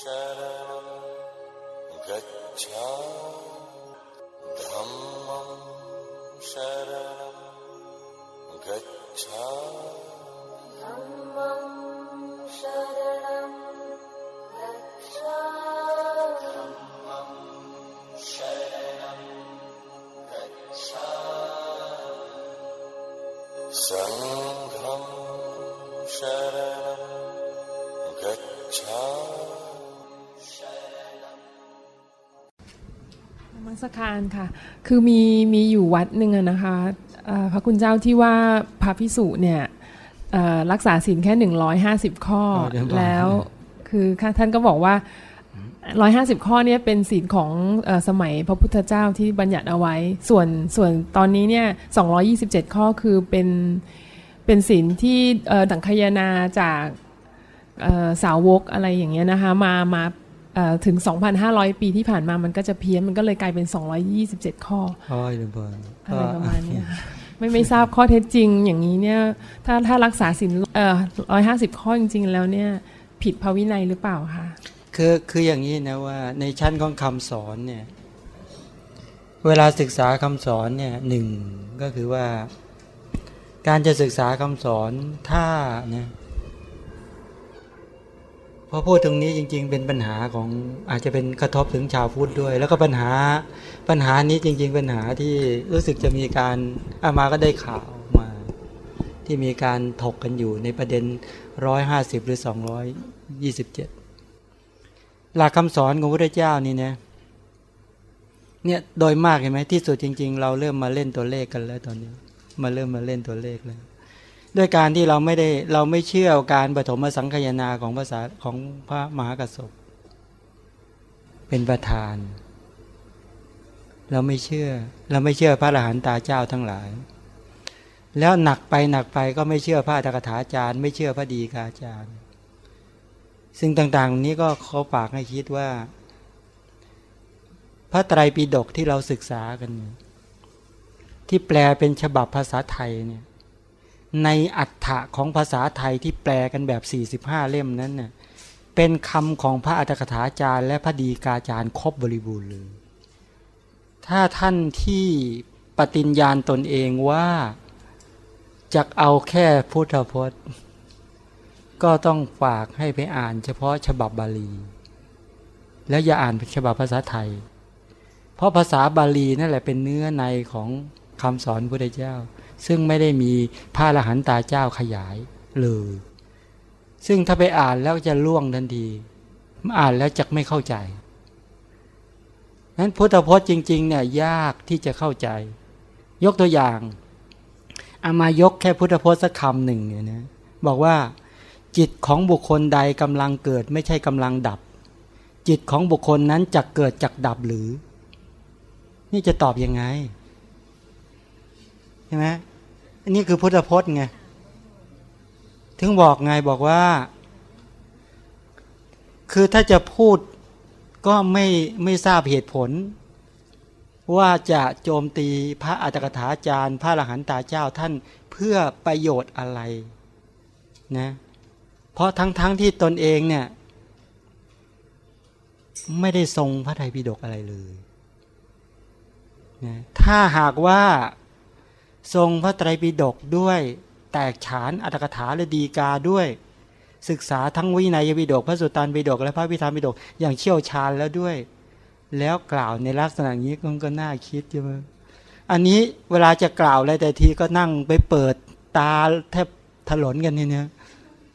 शरणं गच्छा धम्मं शरणं गच्छा धम्मं शरणं गच्छा धम्मं शरणं गच्छा सङ्घं शरणं गच्छा มัสการค่ะ คือมีมีอยู่วัดหนึ่งอะนะคะเอ่อพระคุณเจ้าที่ว่าพระพิสุเนี่ยเอ่อรักษาศีลแค่หนึ่งร้อยห้าสิบข้ออ๋อเดี๋ยวบอกแล้ว คือค่ะท่านก็บอกว่าร้อยห้าสิบข้อเนี่ยเป็นศีลของเออสมัยพระพุทธเจ้าที่บัญญัติเอาไว้ ส่วนส่วนตอนนี้เนี่ยสองยี่สิบเจ็ดข้อคือเป็นเป็นศีลที่เอ่อดังคยนาจากเอ่อสาวกอะไรอย่างเงี้ยนะคะมามาเอ่อ ถึง 2,500 ปีที่ผ่านมามันก็จะเพี้ยน มันก็เลยกลายเป็น 227 ข้อโอ้ยเดี๋ยวก่อนอะไรประมาณเนี้ยค่ะไม่ไม่ทราบข้อเท็จจริงอย่างนี้เนี่ย ถ้าถ้ารักษาศีลเอ่อร้อยห้าสิบข้อจริง ๆ แล้วเนี่ย ผิดพระวินัยหรือเปล่าคะคือคืออย่างนี้นะว่าในชั้นของคำสอนเนี่ย เวลาศึกษาคำสอนเนี่ยหนึ่งก็คือว่า การจะศึกษาคำสอนถ้าเนี่ย พอพูดตรงนี้จริง ๆ เป็นปัญหาของอาจจะเป็นกระทบถึงชาวพุทธด้วย แล้วก็ปัญหาปัญหานี้จริง ๆ ปัญหาที่รู้สึกจะมีการอามาก็ได้ข่าวมา ที่มีการถกกันอยู่ในประเด็นร้อยห้าสิบหรือสองร้อยยี่สิบเจ็ดหลักคำสอนของพระเจ้านี่เนี่ยเนี่ยโดยมากเห็นไหมที่สุดจริง ๆ เราเริ่มมาเล่นตัวเลขกันแล้วตอนนี้ มาเริ่มมาเล่นตัวเลขแล้ว ด้วยการที่เราไม่ได้เราไม่เชื่อการปฐมสังคยนาของภาษาของพระมหากระสบเป็นประธาน เราไม่เชื่อ เราไม่เชื่อพระอรหันตาเจ้าทั้งหลาย แล้วหนักไปหนักไปก็ไม่เชื่อพระตกถาจารย์ ไม่เชื่อพระดีกาจารย์ ซึ่งต่างๆนี้ก็เขาฝากให้คิดว่า พระไตรปิฎกที่เราศึกษากัน ที่แปลเป็นฉบับภาษาไทยเนี่ย ในอัฏฐะของภาษาไทยที่แปลกันแบบ 45 เล่มนั้นเน่ยเป็นคำของพระอัตถกถาจารย์ และพระดีกาจารย์ครบบริบูรณ์เลย ถ้าท่านที่ปฏิญญาณตนเองว่าจะเอาแค่พุทธพจน์ ก็ต้องฝากให้ไปอ่านเฉพาะฉบับบาลี แล้วอย่าอ่านฉบับภาษาไทย เพราะภาษาบาลีนั่นแหละเป็นเนื้อในของคำสอนพระพุทธเจ้า ซึ่งไม่ได้มีพระอรหันตาเจ้าขยายเลยซึ่งถ้าไปอ่านแล้วจะล่วงทันทีอ่านแล้วจะไม่เข้าใจนั้นพุทธพจน์จริง ๆ เนี่ยยากที่จะเข้าใจ ยกตัวอย่างเอามายกแค่พุทธพจน์สักคำหนึ่งเนี่ยนะบอกว่า จิตของบุคคลใดกำลังเกิด ไม่ใช่กำลังดับ จิตของบุคคลนั้นจะเกิดจากดับหรือ นี่จะตอบยังไงใช่ไหม นนี้คือพุทธพจน์ไง ถึงบอกไงบอกว่า คือถ้าจะพูดก็ไม่ไม่ทราบเหตุผล ว่าจะโจมตีพระอัตถกถาจารย์ พระอรหันตาเจ้าท่านเพื่อประโยชน์อะไรนะเพราะทั้งๆทที่ตนเองเนี่ย ไม่ได้ทรงพระไตรปิฎกอะไรเลยนะถ้าหากว่า ทรงพระไตรปิฎกด้วย แตกฉานอัตถกถาและดีกาด้วย ศึกษาทั้งวินัยปิฎกพระสุตตันปิฎกและพระพิธรรมปิฎกอย่างเชี่ยวชาญแล้วด้วย แล้วกล่าวในลักษณะนี้ก็ก็น่าคิดใช่ไหมอันนี้เวลาจะกล่าวอะไรแต่ทีก็นั่งไปเปิดตาแทบถลนกันทีเนี้ย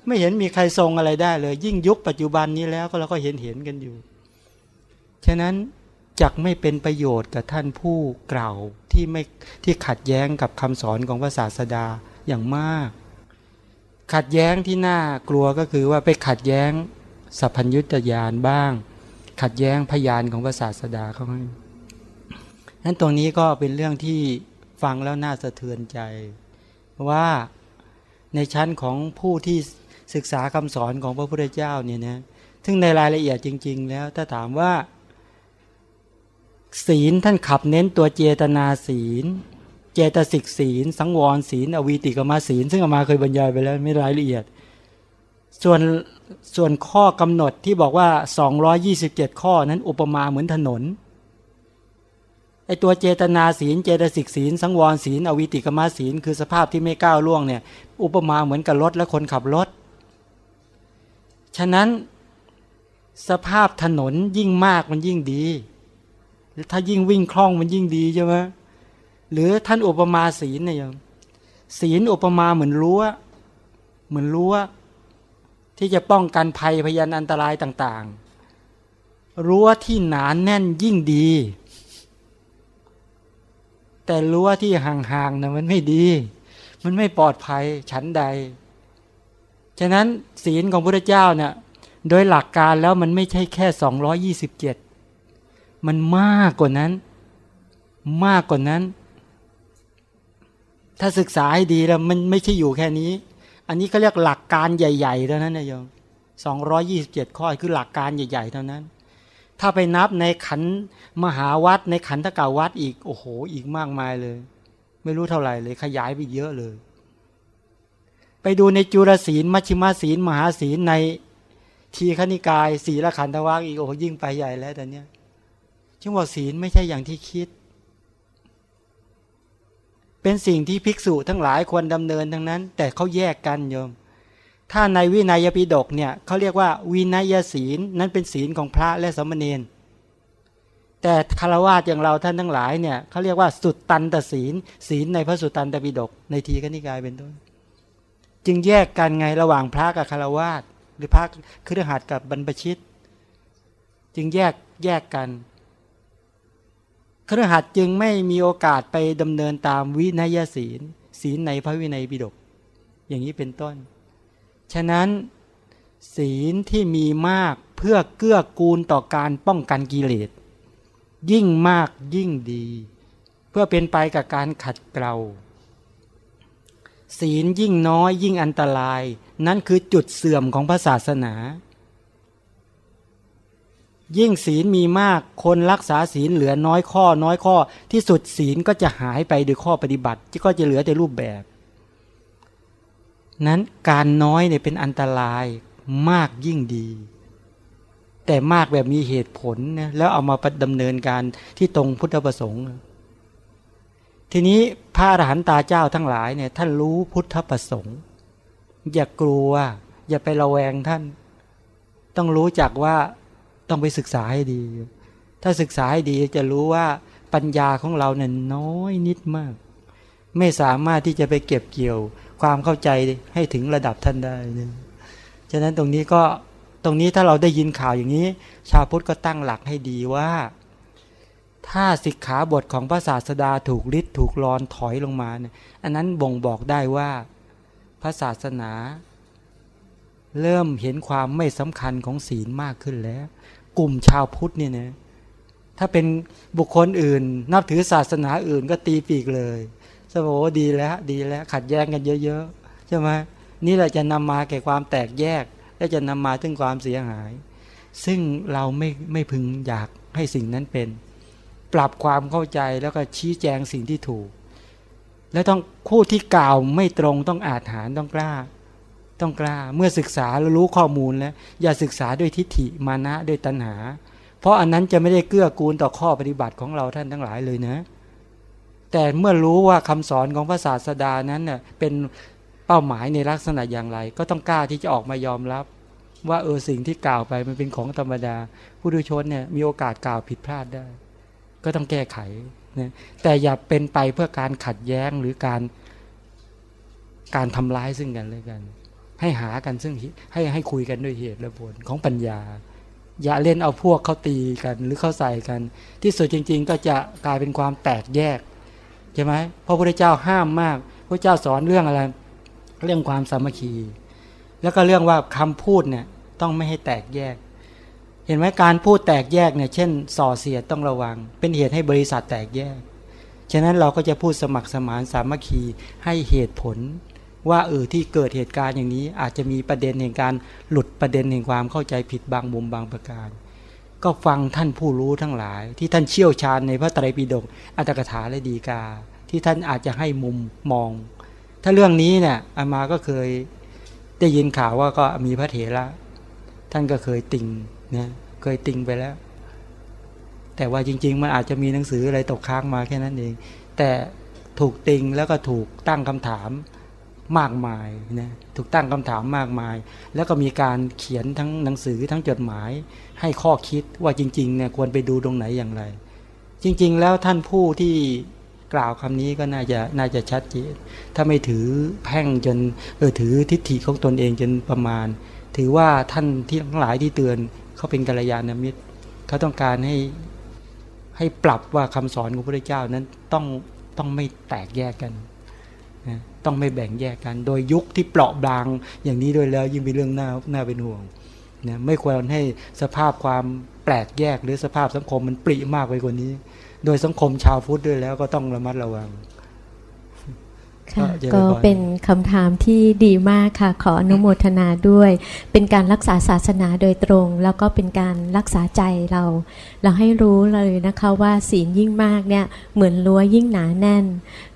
ไม่เห็นมีใครทรงอะไรได้เลย ยิ่งยุคปัจจุบันนี้แล้วก็เราก็เห็นเห็นกันอยู่ ฉะนั้นจักไม่เป็นประโยชน์กับท่านผู้กล่าว ที่ไม่ที่ขัดแย้งกับคำสอนของพระศาสดาอย่างมาก ขัดแย้งที่น่ากลัวก็คือว่าไปขัดแย้งสัพพัญญุตยานบ้าง ขัดแย้งพยานของพระศาสดาเขาให้นั้นตรงนี้ก็เป็นเรื่องที่ฟังแล้วน่าสะเทือนใจ ว่าในชั้นของผู้ที่ศึกษาคำสอนของพระพุทธเจ้าเนี่ยนะซึ่งในรายละเอียดจริง ๆ แล้วถ้าถามว่า ศีลท่านขับเน้นตัวเจตนาศีล เจตสิกศีล สังวรศีล อวีติกมาศีล ซึ่งอามาเคยบรรยายไปแล้วไม่รายละเอียด ส่วนส่วนข้อกำหนดที่บอกว่า 227 ข้อนั้นอุปมาเหมือนถนนไอตัวเจตนาศีล เจตสิกศีล สังวรศีล อวิติกมาศีล คือสภาพที่ไม่ก้าวล่วงเนี่ย อุปมาเหมือนกับรถและคนขับรถ ฉะนั้นสภาพถนนยิ่งมากมันยิ่งดี ถ้ายิ่งวิ่งคล่องมันยิ่งดีใช่ไหมหรือท่านอุปมาศีลเนี่ยศีลอุปมาเหมือนรั้วเหมือนรั้วที่จะป้องกันภัยพยานอันตรายต่าง ๆ รั้วที่หนานแน่นยิ่งดี แต่รั้วที่ห่างๆนะมันไม่ดี มันไม่ปลอดภัยชั้นใด ฉะนั้นศีลของพระเจ้าเนี่ยโดยหลักการแล้วมันไม่ใช่แค่สองยี่สิบเจ็ด มันมากกว่านั้น มากกว่านั้น ถ้าศึกษาให้ดีแล้วมันไม่ใช่อยู่แค่นี้ อันนี้เขาเรียกหลักการใหญ่ๆเท่านั้นนะโยมสองยี่สิบเจ็ดข้อคือหลักการใหญ่ ๆ เท่านั้น ถ้าไปนับในขันมหาวัดในขันธกาวัดอีก โอ้โห อีกมากมายเลย ไม่รู้เท่าไหร่เลย ขยายไปเยอะเลย ไปดูในจุลศีลมัชชิมาศีล มหาศีลในทีขณิกาย ศีลขันธวักอีกโอ้ยิ่งไปใหญ่แล้วแต่เนี้ย จึงว่าศีลไม่ใช่อย่างที่คิด เป็นสิ่งที่ภิกษุทั้งหลายควรดำเนินทั้งนั้น แต่เขาแยกกันโยม ถ้าในวินัยปิฎกเนี่ยเขาเรียกว่าวินัยศีลนั้นเป็นศีลของพระและสมณเณรแต่คารวะอย่างเราท่านทั้งหลายเนี่ยเขาเรียกว่าสุดตันตศีล ศีลในพระสุตตันตปิฎกในทีขณิกายเป็นต้น จึงแยกกันไงระหว่างพระกับคารวะหรือพระครือหัดกับบรรพชิต จึงแยกแยกกัน ครือหัดจึงไม่มีโอกาสไปดำเนินตามวินัยศีล ศีลในพระวินัยปิฎกอย่างนี้เป็นต้น ฉะนั้นศีลที่มีมากเพื่อเกื้อกูลต่อการป้องกันกิเลส ยิ่งมากยิ่งดี เพื่อเป็นไปกับการขัดเกลาศีลยิ่งน้อยยิ่งอันตราย นั่นคือจุดเสื่อมของพระศาสนา ยิ่งศีลมีมากคนรักษาศีลเหลือน้อยข้อ น้อยข้อ ที่สุดศีลก็จะหายไปโดยข้อปฏิบัติที่ก็จะเหลือแต่รูปแบบ นั้นการน้อยเนี่ยเป็นอันตรายมากยิ่งดี แต่มากแบบมีเหตุผลนะแล้วเอามาดำเนินการที่ตรงพุทธประสงค์ ทีนี้พระอรหันตาเจ้าทั้งหลายเนี่ยท่านรู้พุทธประสงค์ อย่ากลัว อย่าไประแวงท่าน ต้องรู้จักว่า ต้องไปศึกษาให้ดี ถ้าศึกษาให้ดีจะรู้ว่าปัญญาของเราเนี่ยน้อยนิดมาก ไม่สามารถที่จะไปเก็บเกี่ยว ความเข้าใจให้ถึงระดับท่านได้ฉะนั้นตรงนี้ก็ตรงนี้ถ้าเราได้ยินข่าวอย่างนี้ ชาวพุทธก็ตั้งหลักให้ดีว่า ถ้าสิกขาบทของพระศาสดาถูกลิดถูกรอนถอยลงมาเนี่ยอันนั้นบ่งบอกได้ว่าพระศาสนา เริ่มเห็นความไม่สำคัญของศีลมากขึ้นแล้ว กลุ่มชาวพุทธเนี่ยนะถ้าเป็นบุคคลอื่น นับถือศาสนาอื่นก็ตีปีกเลยสมโอดีแล้วดีแล้ว ขัดแย้งกันเยอะๆใช่ไหมนี่แหละจะนำมาแก่ความแตกแยก และจะนำมาถึงความเสียหาย ซึ่งเราไม่ไม่พึงอยากให้สิ่งนั้นเป็น ปรับความเข้าใจแล้วก็ชี้แจงสิ่งที่ถูก แล้วต้องคู่ที่กล่าวไม่ตรงต้องอาจหารต้องกล้า ต้องกล้าเมื่อศึกษาแล้วรู้ข้อมูลแล้ว อย่าศึกษาด้วยทิฏฐิมานะด้วยตัณหา เพราะอันนั้นจะไม่ได้เกื้อกูลต่อข้อปฏิบัติของเราท่านทั้งหลายเลยนะ แต่เมื่อรู้ว่าคำสอนของพระศาสดานั้นเน่ยเป็นเป้าหมายในลักษณะอย่างไร ก็ต้องกล้าที่จะออกมายอมรับ ว่าเออสิ่งที่กล่าวไปมันเป็นของธรรมดา ผู้ดูชนเนี่ยมีโอกาสกล่าวผิดพลาดได้ ก็ต้องแก้ไขนะแต่อย่าเป็นไปเพื่อการขัดแย้งหรือการการทำร้ายซึ่งกันและกัน ให้หากันซึ่งให้ให้คุยกันด้วยเหตุและผลของปัญญา อย่าเล่นเอาพวกเขาตีกันหรือเข้าใส่กัน ที่สุดจริง ๆ ก็จะกลายเป็นความแตกแยกใช่ไหมพระพุทธเจ้าห้ามมากพระเจ้าสอนเรื่องอะไร เรื่องความสามัคคี แล้วก็เรื่องว่าคำพูดเนี่ยต้องไม่ให้แตกแยก เห็นไหมการพูดแตกแยกเนี่ยเช่น ส่อเสียดต้องระวัง เป็นเหตุให้บริษัทแตกแยก ฉะนั้นเราก็จะพูดสมัครสมานสามัคคีให้เหตุผล ว่าเออที่เกิดเหตุการณ์อย่างนี้ อาจจะมีประเด็นแห่งการหลุดประเด็นแห่งความเข้าใจผิดบางมุมบางประการ ก็ฟังท่านผู้รู้ทั้งหลาย ที่ท่านเชี่ยวชาญในพระไตรปิฎกอัตถกถาและดีกา ที่ท่านอาจจะให้มุมมอง ถ้าเรื่องนี้เนี่ยอามาก็เคยได้ยินข่าวว่าก็มีพระเถระท่านก็เคยติงนะเคยติงไปแล้ว แต่ว่าจริง ๆ มันอาจจะมีหนังสืออะไรตกค้างมาแค่นั้นเอง แต่ถูกติงแล้วก็ถูกตั้งคำถาม มากมายนะถูกตั้งคำถามมากมาย แล้วก็มีการเขียนทั้งหนังสือทั้งจดหมาย ให้ข้อคิดว่าจริงๆเนี่ยควรไปดูตรงไหนอย่างไร จริงๆ แล้วท่านผู้ที่กล่าวคำนี้ก็น่าจะน่าจะชัดเจนถ้าไม่ถือแพ่งจนเออถือทิฏฐิของตนเองจนประมาณ ถือว่าท่านที่ทั้งหลายที่เตือนเขาเป็นกัลยาณมิตรเขาต้องการให้ให้ปรับว่าคำสอนของพระเจ้านั้นต้องต้องไม่แตกแยกกัน ต้องไม่แบ่งแยกกัน โดยยุคที่เปราะบางอย่างนี้ด้วยแล้วยิ่งเป็นเรื่องน่าน่าเป็นห่วงนะไม่ควรให้สภาพความแปลกแยกหรือสภาพสังคมมันปริมากไปกว่านี้ โดยสังคมชาวพุทธด้วยแล้วก็ต้องระมัดระวัง ก็เป็นคำถามที่ดีมากค่ะ ขออนุโมทนาด้วย เป็นการรักษาศาสนาโดยตรง แล้วก็เป็นการรักษาใจเรา เราให้รู้เลยนะคะว่าศีลยิ่งมากเนี่ยเหมือนรั้วยิ่งหนาแน่น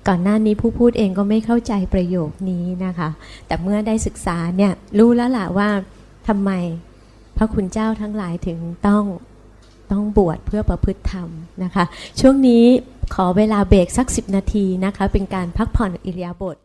ก่อนหน้านี้ผู้พูดเองก็ไม่เข้าใจประโยคนี้นะคะ แต่เมื่อได้ศึกษาเนี่ยรู้แล้วล่ะว่าทำไมพระคุณเจ้าทั้งหลายถึงต้องต้องบวชเพื่อประพฤติธรรมนะคะ ช่วงนี้ ขอเวลาเบรกสัก 10 นาทีนะคะ เป็นการพักผ่อนอิริยาบถ